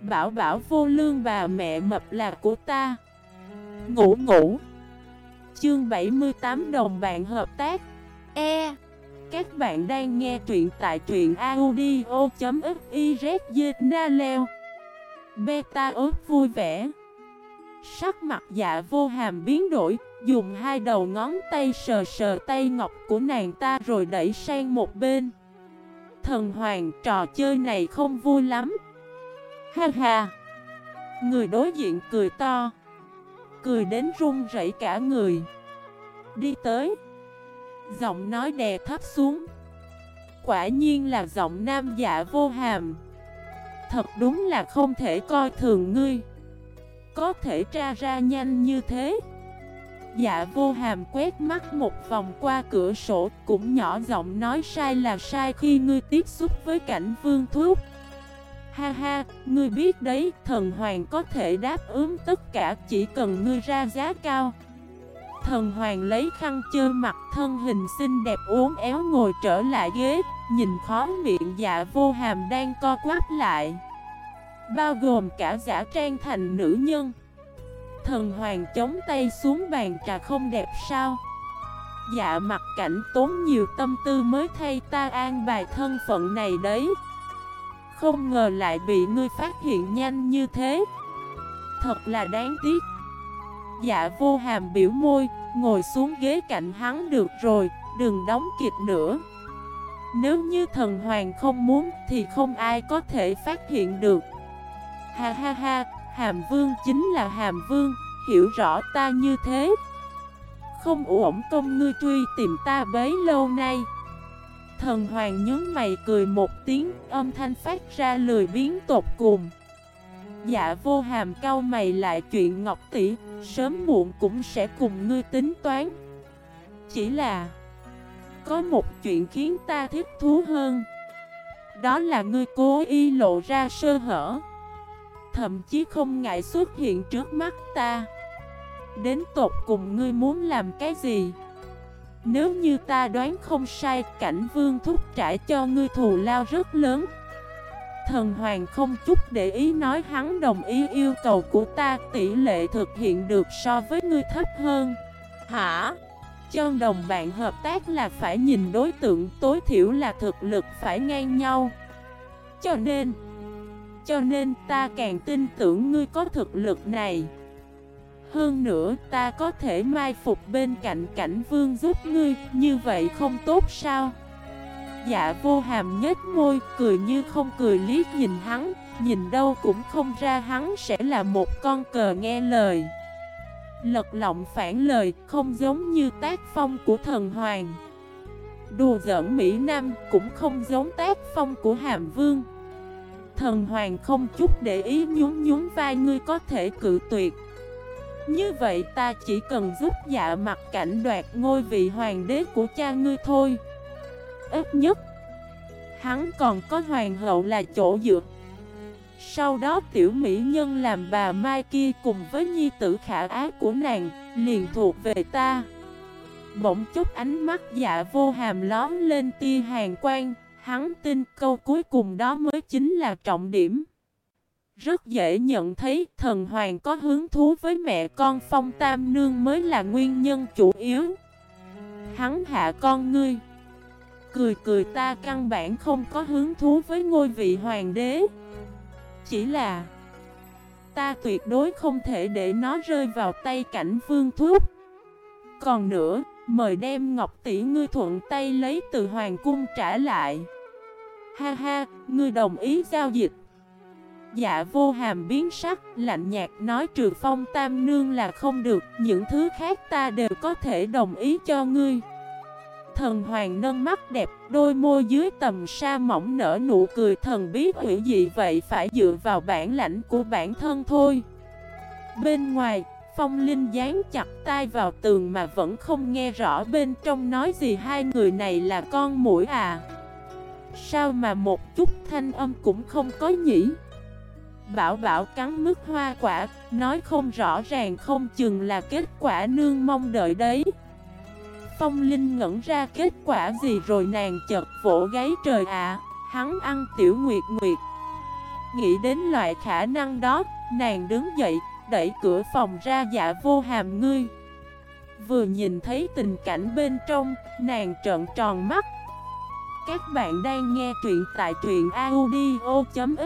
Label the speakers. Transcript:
Speaker 1: Bảo bảo vô lương bà mẹ mập là của ta. Ngủ ngủ. Chương 78 đồng bạn hợp tác. E. Các bạn đang nghe truyện tại truyện audio.xyz leo Beta ớt vui vẻ. Sắc mặt dạ vô hàm biến đổi, Dùng hai đầu ngón tay sờ sờ tay ngọc của nàng ta rồi đẩy sang một bên. Thần hoàng, trò chơi này không vui lắm. Ha ha. Người đối diện cười to. Cười đến run rẩy cả người. Đi tới. Giọng nói đè thấp xuống. Quả nhiên là giọng nam dạ vô hàm. Thật đúng là không thể coi thường ngươi. Có thể tra ra nhanh như thế. Dạ vô hàm quét mắt một vòng qua cửa sổ Cũng nhỏ giọng nói sai là sai khi ngươi tiếp xúc với cảnh vương thuốc Ha ha, ngươi biết đấy, thần hoàng có thể đáp ứng tất cả chỉ cần ngươi ra giá cao. Thần hoàng lấy khăn chơ mặt thân hình xinh đẹp uốn éo ngồi trở lại ghế Nhìn khó miệng dạ vô hàm đang co quắp lại. Bao gồm cả giả trang thành nữ nhân. Thần hoàng chống tay xuống bàn trà không đẹp sao? Dạ mặt cảnh tốn nhiều tâm tư mới thay ta an bài thân phận này đấy. Không ngờ lại bị ngươi phát hiện nhanh như thế. Thật là đáng tiếc. Dạ vô hàm biểu môi, Ngồi xuống ghế cạnh hắn được rồi, Đừng đóng kịch nữa. Nếu như thần hoàng không muốn Thì không ai có thể phát hiện được. Ha ha ha, Hàm vương chính là hàm vương, Hiểu rõ ta như thế. Không ổn công ngươi truy tìm ta bấy lâu nay. Thần hoàng nhớ mày cười một tiếng, Âm thanh phát ra lười biến tột cùng. Dạ vô hàm cao mày lại chuyện Ngọc Tỷ, Sớm muộn cũng sẽ cùng ngươi tính toán. Chỉ là, Có một chuyện khiến ta thích thú hơn. Đó là ngươi cố ý lộ ra sơ hở. Thậm chí không ngại xuất hiện trước mắt ta. Đến tột cùng ngươi muốn làm cái gì? Nếu như ta đoán không sai, Cảnh vương thúc trả cho ngươi thù lao rất lớn. Thần hoàng không chút để ý nói hắn đồng ý yêu cầu của ta, Tỷ lệ thực hiện được so với ngươi thấp hơn. Hả? chân đồng bạn hợp tác là phải nhìn đối tượng, tối thiểu là thực lực phải ngang nhau. Cho nên Cho nên ta càng tin tưởng ngươi có thực lực này hơn nữa, ta có thể mai phục bên cạnh cảnh vương giúp ngươi, Như vậy không tốt sao? Dạ vô hàm nhếch môi, Cười như không cười liếc nhìn hắn, Nhìn đâu cũng không ra hắn sẽ là một con cờ nghe lời. Lật lọng phản lời, Không giống như tác phong của thần hoàng. Đùa giỡn Mỹ Nam Cũng không giống tác phong của hàm vương. Thần hoàng không chút để ý nhún nhún vai ngươi có thể cự tuyệt như vậy ta chỉ cần giúp dạ mặt cảnh đoạt ngôi vị hoàng đế của cha ngươi thôi. Ít nhất Hắn còn có hoàng hậu là chỗ dựa. Sau đó tiểu mỹ nhân làm bà Mai kia cùng với nhi tử khả ác của nàng Liền thuộc về ta. Bỗng chút ánh mắt dạ vô hàm lóm lên tia hàng quang, Hắn tin câu cuối cùng đó mới chính là trọng điểm rất dễ nhận thấy thần hoàng có hứng thú với mẹ con phong tam nương mới là nguyên nhân chủ yếu. Hắn hạ con ngươi Cười cười ta căn bản không có hứng thú với ngôi vị hoàng đế. Chỉ là Ta tuyệt đối không thể để nó rơi vào tay cảnh vương thuốc Còn nữa, mời đem ngọc tỷ ngươi thuận tay lấy từ hoàng cung trả lại. Ha ha, ngươi đồng ý giao dịch. Dạ vô hàm biến sắc, lạnh nhạt nói trừ phong tam nương là không được, những thứ khác ta đều có thể đồng ý cho ngươi. Thần hoàng nâng mắt đẹp, đôi môi dưới tầm sa mỏng nở nụ cười thần biết hữu gì vậy phải dựa vào bản lãnh của bản thân thôi. Bên ngoài, phong linh dán chặt tay vào tường mà vẫn không nghe rõ bên trong nói gì hai người này là con mũi à. Sao mà một chút thanh âm cũng không có nhỉ? Bảo Bảo cắn mứt hoa quả, nói không rõ ràng không chừng là kết quả nương mong đợi đấy. Phong Linh ngẩn ra kết quả gì rồi nàng chợt vỗ gáy trời ạ, hắn ăn tiểu nguyệt nguyệt. Nghĩ đến loại khả năng đó, nàng đứng dậy, đẩy cửa phòng ra dạ vô hàm ngươi. Vừa nhìn thấy tình cảnh bên trong, nàng trợn tròn mắt. Các bạn đang nghe truyện tại truyện audio.fif